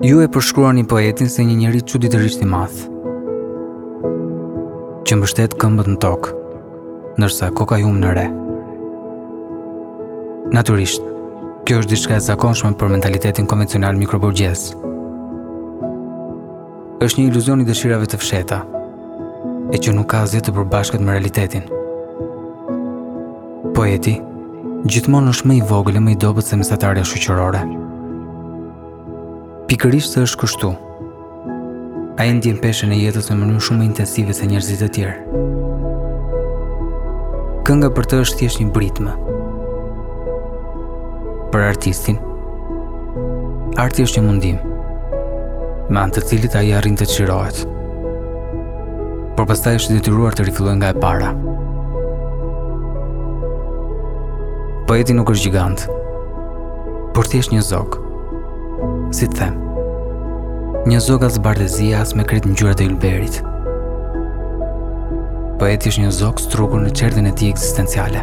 Ju e përshkruani poetin si një njeri çuditërisht i madh, që mbështet këmbët në tokë, ndërsa koka i humb në re. Naturisht, kjo është diçka e zakonshme për mentalitetin konvencional mikroborgjez. është një iluzion i dëshirave të fshehta, e që nuk ka asgjë të përbashkët me realitetin. Poeti gjithmonë është më i vogël e më i dobët se mesatarja shoqërore. Pikërisht se është kështu. Ai ndien peshën e jetës në mënyrë shumë më intensive se njerëzit e tjerë. Kënga për të është thjesht një britmë. Për artistin, Arti është një mundim, me anë të cilit ai arrin të çlirohet. Por pastaj është i detyruar të rifillojë nga e para. Poeti nuk është gjigant, por thjesht një zog. Si të them, një zog as bardhezi as me krejt ngjyrat e ylberit. Poeti është një zog strukur në çerdhen e tij ekzistenciale.